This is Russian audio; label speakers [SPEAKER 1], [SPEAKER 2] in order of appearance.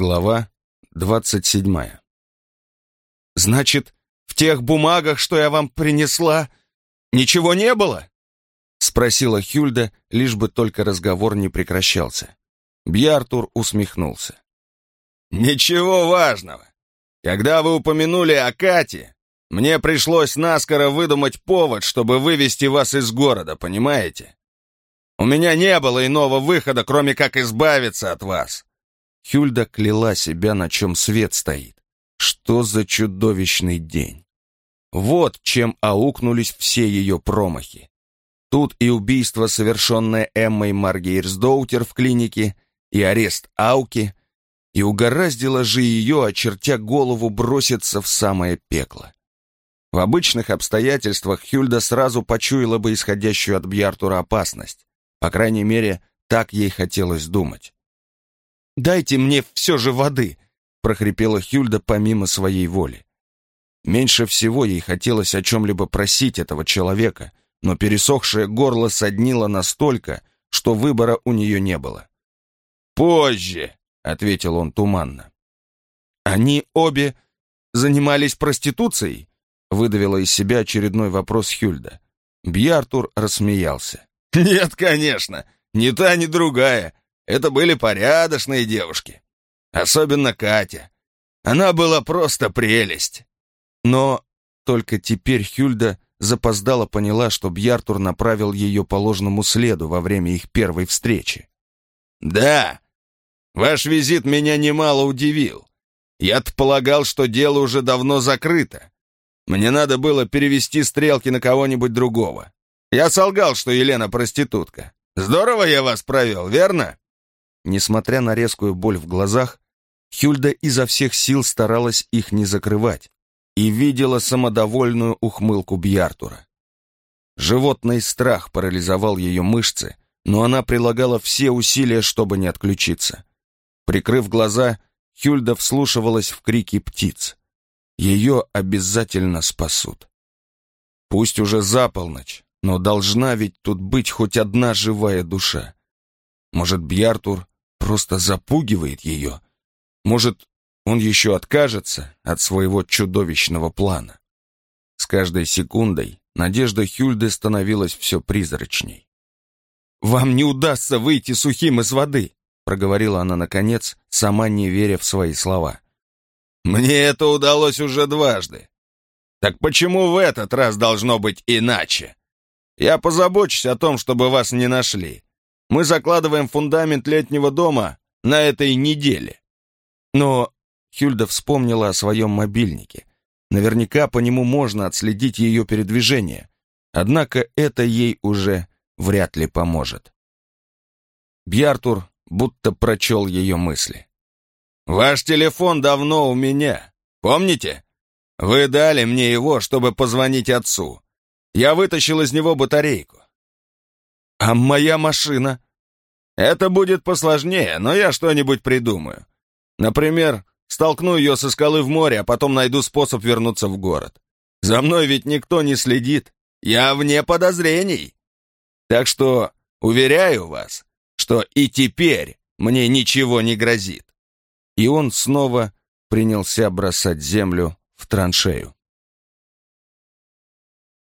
[SPEAKER 1] Глава двадцать седьмая. «Значит, в тех бумагах, что я вам принесла, ничего не было?» Спросила Хюльда, лишь бы только разговор не прекращался. Бьяртур усмехнулся. «Ничего важного. Когда вы упомянули о Кате, мне пришлось наскоро выдумать повод, чтобы вывести вас из города, понимаете? У меня не было иного выхода, кроме как избавиться от вас». Хюльда кляла себя, на чем свет стоит. Что за чудовищный день! Вот чем аукнулись все ее промахи. Тут и убийство, совершенное Эммой Маргейрсдоутер в клинике, и арест Ауки, и угораздило же ее, очертя голову, броситься в самое пекло. В обычных обстоятельствах Хюльда сразу почуяла бы исходящую от Бьяртура опасность. По крайней мере, так ей хотелось думать. «Дайте мне все же воды!» — прохрипела Хюльда помимо своей воли. Меньше всего ей хотелось о чем-либо просить этого человека, но пересохшее горло соднило настолько, что выбора у нее не было. «Позже!» — ответил он туманно. «Они обе занимались проституцией?» — выдавила из себя очередной вопрос Хюльда. Бьяртур рассмеялся. «Нет, конечно, ни та, ни другая. Это были порядочные девушки. Особенно Катя. Она была просто прелесть». Но только теперь Хюльда запоздала поняла, что Бьяртур направил ее по ложному следу во время их первой встречи. «Да, ваш визит меня немало удивил. Я-то полагал, что дело уже давно закрыто. Мне надо было перевести стрелки на кого-нибудь другого. Я солгал, что Елена проститутка. Здорово я вас провел, верно?» Несмотря на резкую боль в глазах, Хюльда изо всех сил старалась их не закрывать и видела самодовольную ухмылку Бьяртура. Животный страх парализовал ее мышцы, но она прилагала все усилия, чтобы не отключиться. Прикрыв глаза, Хюльда вслушивалась в крики птиц. Ее обязательно спасут. Пусть уже за полночь, но должна ведь тут быть хоть одна живая душа. Может, Бьяртур просто запугивает ее? Может, он еще откажется от своего чудовищного плана? С каждой секундой надежда Хюльды становилась все призрачней. «Вам не удастся выйти сухим из воды», проговорила она наконец, сама не веря в свои слова. «Мне это удалось уже дважды. Так почему в этот раз должно быть иначе?» Я позабочусь о том, чтобы вас не нашли. Мы закладываем фундамент летнего дома на этой неделе». Но Хюльда вспомнила о своем мобильнике. Наверняка по нему можно отследить ее передвижение. Однако это ей уже вряд ли поможет. Бьяртур будто прочел ее мысли. «Ваш телефон давно у меня. Помните? Вы дали мне его, чтобы позвонить отцу. Я вытащил из него батарейку. А моя машина? Это будет посложнее, но я что-нибудь придумаю. Например, столкну ее со скалы в море, а потом найду способ вернуться в город. За мной ведь никто не следит. Я вне подозрений. Так что уверяю вас, что и теперь мне ничего не грозит. И он снова принялся бросать землю в траншею.